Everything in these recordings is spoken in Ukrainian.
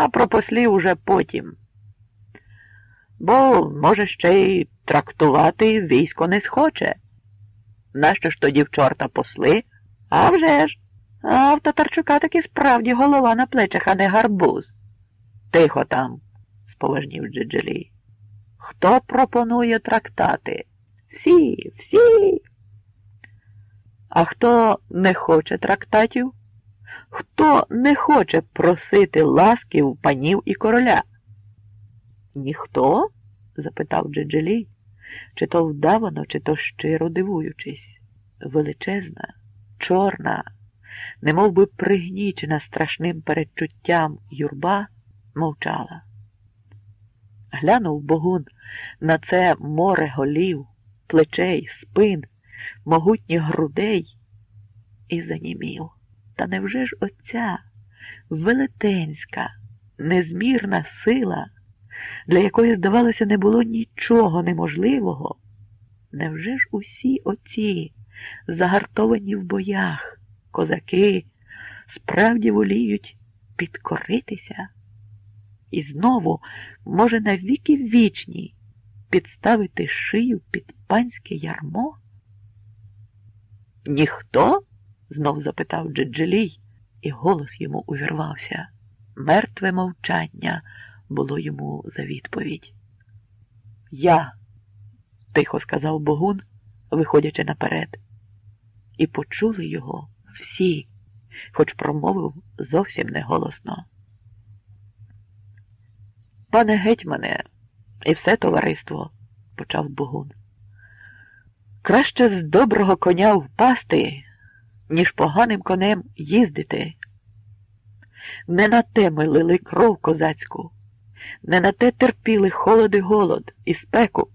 а про послів уже потім. Бо, може, ще й трактувати військо не схоче. Нащо ж тоді в чорта посли? А вже ж! А в Татарчука таки справді голова на плечах, а не гарбуз. Тихо там, споважнів Джиджелій. Хто пропонує трактати? Всі, всі. А хто не хоче трактатів? Хто не хоче просити ласки у панів і короля? Ніхто? запитав Джиджелій, чи то вдавано, чи то щиро дивуючись. Величезна, чорна, немов би пригнічена страшним передчуттям юрба, мовчала. Глянув Богун на це море голів, плечей, спин, могутніх грудей і занімів. Та невже ж оця велетенська, незмірна сила, для якої, здавалося, не було нічого неможливого? Невже ж усі оці, загартовані в боях, козаки, справді воліють підкоритися? І знову, може, на віки вічні підставити шию під панське ярмо? Ніхто? Знов запитав Джеджелій, і голос йому увірвався. Мертве мовчання було йому за відповідь. Я, тихо сказав Богун, виходячи наперед, і почули його всі, хоч промовив зовсім неголосно. Пане гетьмане, і все товариство, почав Богун. Краще з доброго коня впасти, ніж поганим конем їздити. Не на те ми лили кров козацьку, не на те терпіли холод і голод і спеку,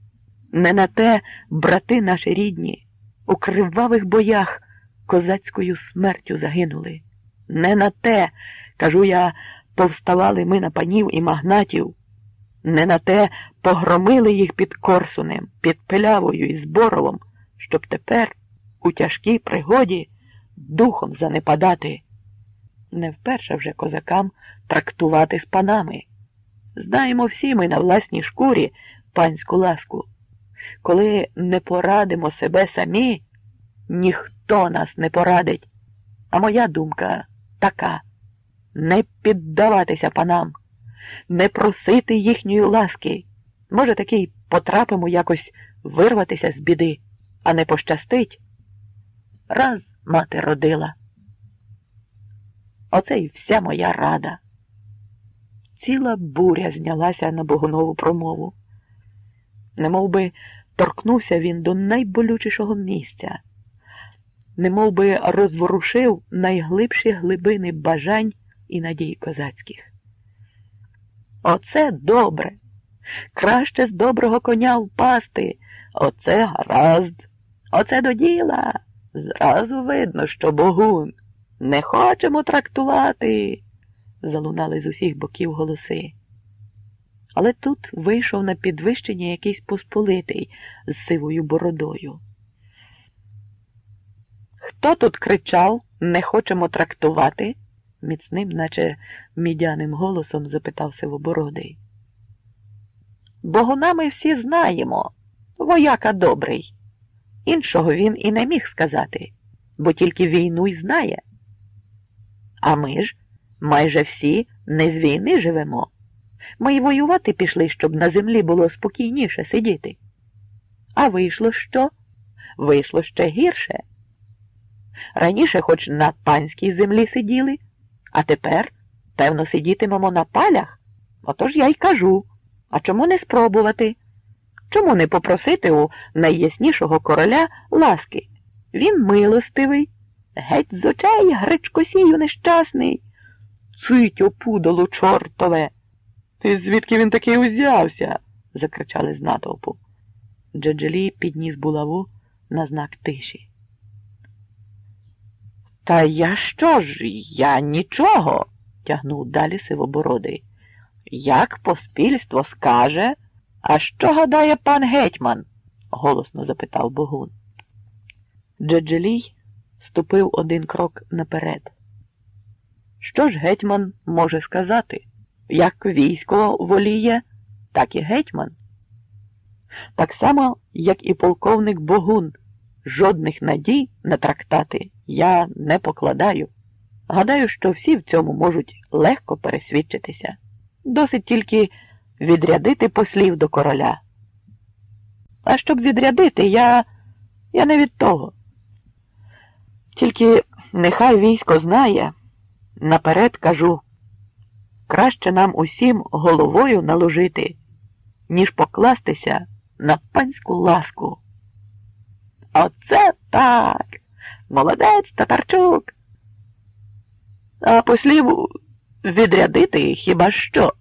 не на те брати наші рідні у кривавих боях козацькою смертю загинули. Не на те, кажу я, повставали ми на панів і магнатів, не на те погромили їх під Корсунем, під Пилявою і Зборовом, щоб тепер у тяжкій пригоді духом занепадати. Не вперше вже козакам трактувати з панами. Знаємо всі ми на власній шкурі панську ласку. Коли не порадимо себе самі, ніхто нас не порадить. А моя думка така не піддаватися панам, не просити їхньої ласки. Може, таки потрапимо якось вирватися з біди, а не пощастить. Раз мати родила. Оце і вся моя рада. Ціла буря знялася на Богунову промову. Немов би торкнувся він до найболючішого місця, немов би розворушив найглибші глибини бажань і надій козацьких. Оце добре. Краще з доброго коня впасти. Оце гаразд. Оце до діла. Зразу видно, що богун. Не хочемо трактувати, залунали з усіх боків голоси. Але тут вийшов на підвищення якийсь посполитий з сивою бородою. Хто тут кричав не хочемо трактувати? міцним, наче мідяним голосом запитав Сивобородий. Богуна ми всі знаємо, вояка добрий. Іншого він і не міг сказати, бо тільки війну й знає. А ми ж майже всі не з війни живемо. Ми й воювати пішли, щоб на землі було спокійніше сидіти. А вийшло що? Вийшло ще гірше. Раніше хоч на панській землі сиділи, а тепер, певно, сидітимемо на палях. Отож я й кажу. А чому не спробувати? Чому не попросити у найяснішого короля ласки? Він милостивий, геть з очей гречкосію нещасний. Цить опудолу чортове. Ти звідки він такий узявся? закричали з натовпу. Джаджелі підніс булаву на знак тиші. Та я що ж? Я нічого, тягнув далі сивобородий. Як поспільство скаже, а що гадає пан гетьман? голосно запитав Богун. Джаджелій ступив один крок наперед. Що ж гетьман може сказати? Як військо воліє, так і гетьман. Так само, як і полковник Богун, жодних надій на трактати я не покладаю. Гадаю, що всі в цьому можуть легко пересвідчитися. Досить тільки відрядити послів до короля. А щоб відрядити, я, я не від того. Тільки нехай військо знає, наперед кажу, краще нам усім головою наложити, ніж покластися на панську ласку. Оце так. Молодець Татарчук. А послів відрядити хіба що?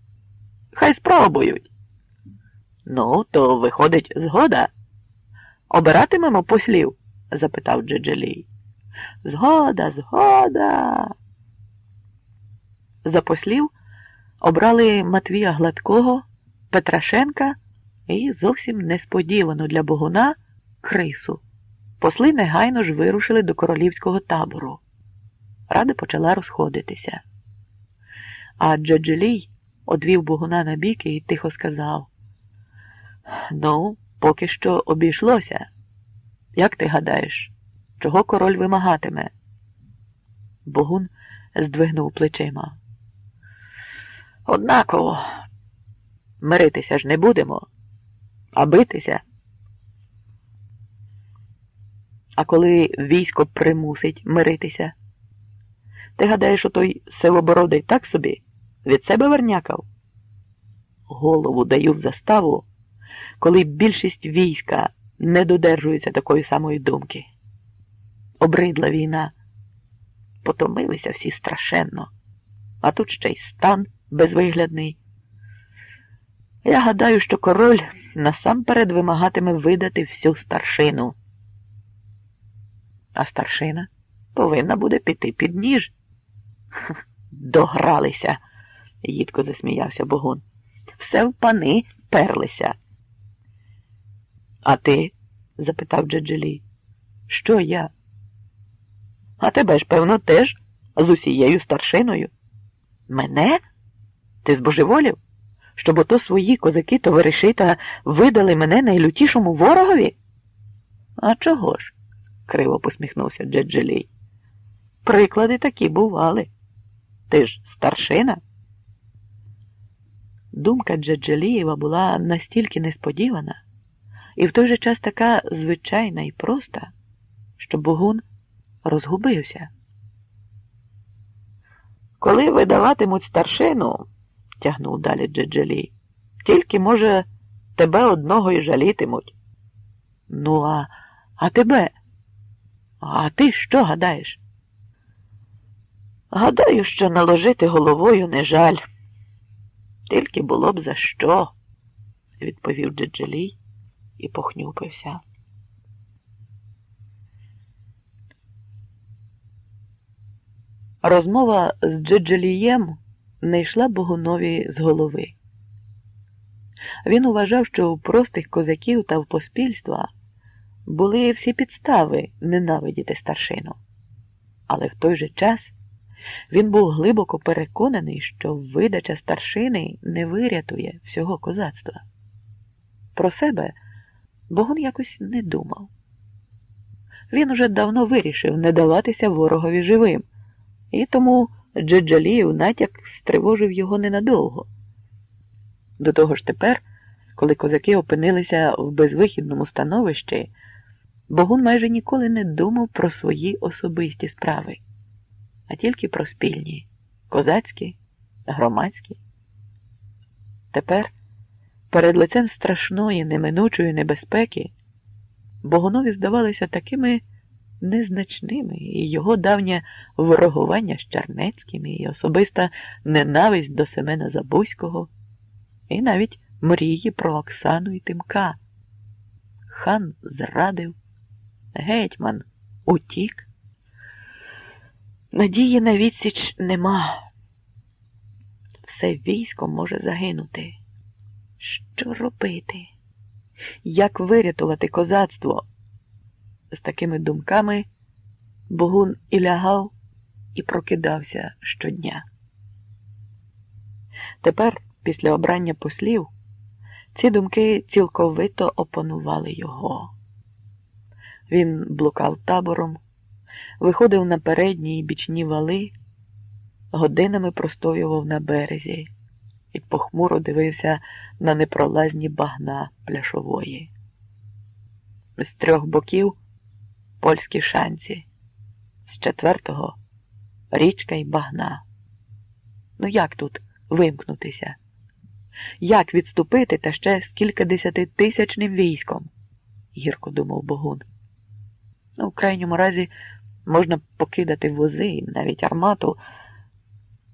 Хай спробують. Ну, то виходить згода. Обиратимемо послів? запитав Джеджелій. Згода, згода. За послів обрали Матвія Гладкого, Петрашенка і зовсім несподівано для Богуна Крису. Посли негайно ж вирушили до королівського табору. Рада почала розходитися. А Джаджелій одвів Богуна на бік і тихо сказав: Ну, поки що обійшлося. Як ти гадаєш, чого король вимагатиме? Богун здвигнув плечима. Однаково, миритися ж не будемо, а битися. А коли військо примусить миритися, ти гадаєш, отой сивобородий так собі від себе вернякав? Голову даю в заставу, коли більшість війська не додержується такої самої думки. Обридла війна, потомилися всі страшенно, а тут ще й стан безвиглядний. Я гадаю, що король насамперед вимагатиме видати всю старшину а старшина повинна буде піти під ніж. Догралися, їдко засміявся Богун. Все в пани перлися. А ти? запитав Джаджелі. Що я? А тебе ж, певно, теж з усією старшиною. Мене? Ти збожеволів? Щоб ото свої козаки товариші та видали мене найлютішому ворогові? А чого ж? криво посміхнувся Джеджелій. Приклади такі бували. Ти ж старшина? Думка Джеджелієва була настільки несподівана і в той же час така звичайна і проста, що Богун розгубився. Коли видаватимуть старшину, тягнув далі Джеджелій, тільки, може, тебе одного і жалітимуть. Ну, а, а тебе? А ти що гадаєш? Гадаю, що наложити головою не жаль. Тільки було б за що, відповів Джеджелій і похнюпився. Розмова з Джеджелієм не йшла Богунові з голови. Він вважав, що у простих козаків та в поспільства були всі підстави ненавидіти старшину. Але в той же час він був глибоко переконаний, що видача старшини не вирятує всього козацтва. Про себе Богун якось не думав. Він уже давно вирішив не даватися ворогові живим, і тому Джеджаліїв натяк стривожив його ненадовго. До того ж тепер, коли козаки опинилися в безвихідному становищі, Богун майже ніколи не думав про свої особисті справи, а тільки про спільні козацькі, громадські. Тепер, перед лицем страшної неминучої небезпеки, Богунові здавалися такими незначними і його давнє ворогування з Чернецьким, і особиста ненависть до Семена Забузького, і навіть мрії про Оксану і Тимка. Хан зрадив. Гетьман утік. Надії на відсіч нема. Все військо може загинути. Що робити? Як вирятувати козацтво? З такими думками Богун і лягав, і прокидався щодня. Тепер, після обрання послів, ці думки цілковито опанували його. Він блукав табором, виходив на передні і бічні вали, годинами простоював на березі і похмуро дивився на непролазні багна пляшової. З трьох боків польські шанці, з четвертого річка й багна. Ну як тут вимкнутися? Як відступити та ще з кількадесятитисячним військом? гірко думав Богун. Ну, в крайньому разі можна покидати вози і навіть армату,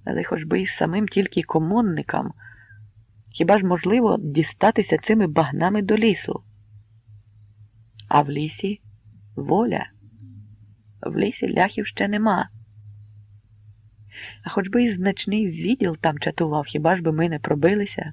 але хоч би і самим тільки комунникам, хіба ж можливо дістатися цими багнами до лісу? А в лісі воля. В лісі ляхів ще нема. А хоч би і значний відділ там чатував, хіба ж би ми не пробилися?